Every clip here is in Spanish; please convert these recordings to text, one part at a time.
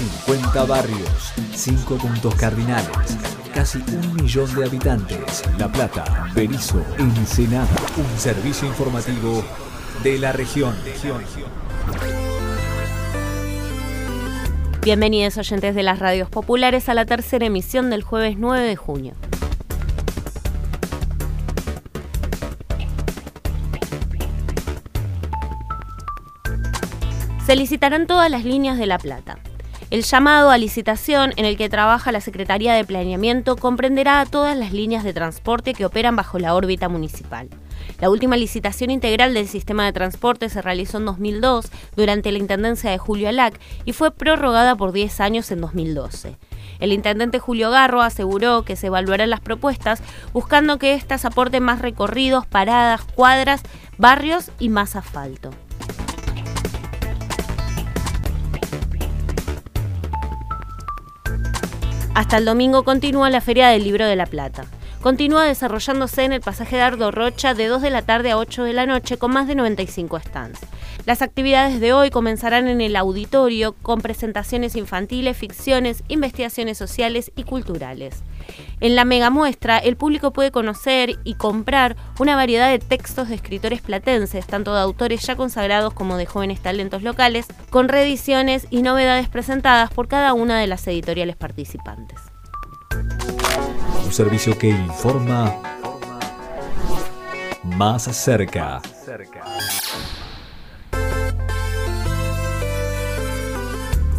50 barrios, 5 puntos cardinales, casi un millón de habitantes. La Plata, Berizo, Ensenada. Un servicio informativo de la región. Bienvenidos oyentes de las radios populares a la tercera emisión del jueves 9 de junio. Se licitarán todas las líneas de La Plata. El llamado a licitación en el que trabaja la Secretaría de Planeamiento comprenderá a todas las líneas de transporte que operan bajo la órbita municipal. La última licitación integral del sistema de transporte se realizó en 2002 durante la intendencia de Julio Alac y fue prorrogada por 10 años en 2012. El intendente Julio Garro aseguró que se evaluarán las propuestas buscando que éstas aporten más recorridos, paradas, cuadras, barrios y más asfalto. Hasta el domingo continúa la Feria del Libro de la Plata. Continúa desarrollándose en el pasaje de Ardo Rocha de 2 de la tarde a 8 de la noche con más de 95 stands. Las actividades de hoy comenzarán en el auditorio con presentaciones infantiles, ficciones, investigaciones sociales y culturales. En la mega muestra, el público puede conocer y comprar una variedad de textos de escritores platenses, tanto de autores ya consagrados como de jóvenes talentos locales, con reediciones y novedades presentadas por cada una de las editoriales participantes. Un servicio que informa más cerca.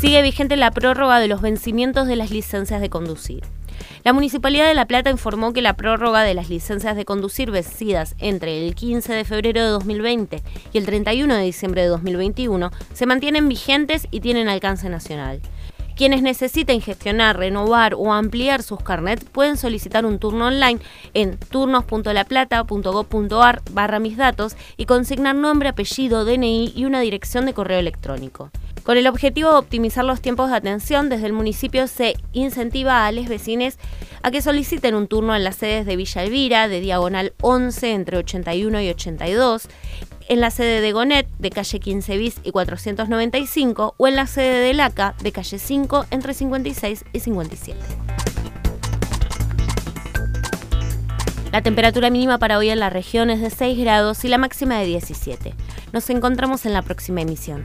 Sigue vigente la prórroga de los vencimientos de las licencias de conducir. La Municipalidad de La Plata informó que la prórroga de las licencias de conducir vencidas entre el 15 de febrero de 2020 y el 31 de diciembre de 2021 se mantienen vigentes y tienen alcance nacional. Quienes necesiten gestionar, renovar o ampliar sus carnets pueden solicitar un turno online en turnos.laplata.gov.ar barra mis datos y consignar nombre, apellido, DNI y una dirección de correo electrónico. Con el objetivo de optimizar los tiempos de atención, desde el municipio se incentiva a los vecinos a que soliciten un turno en las sedes de Villa Elvira, de Diagonal 11, entre 81 y 82, en la sede de Gonet, de calle 15 bis y 495, o en la sede de LACA, de calle 5, entre 56 y 57. La temperatura mínima para hoy en la región es de 6 grados y la máxima de 17. Nos encontramos en la próxima emisión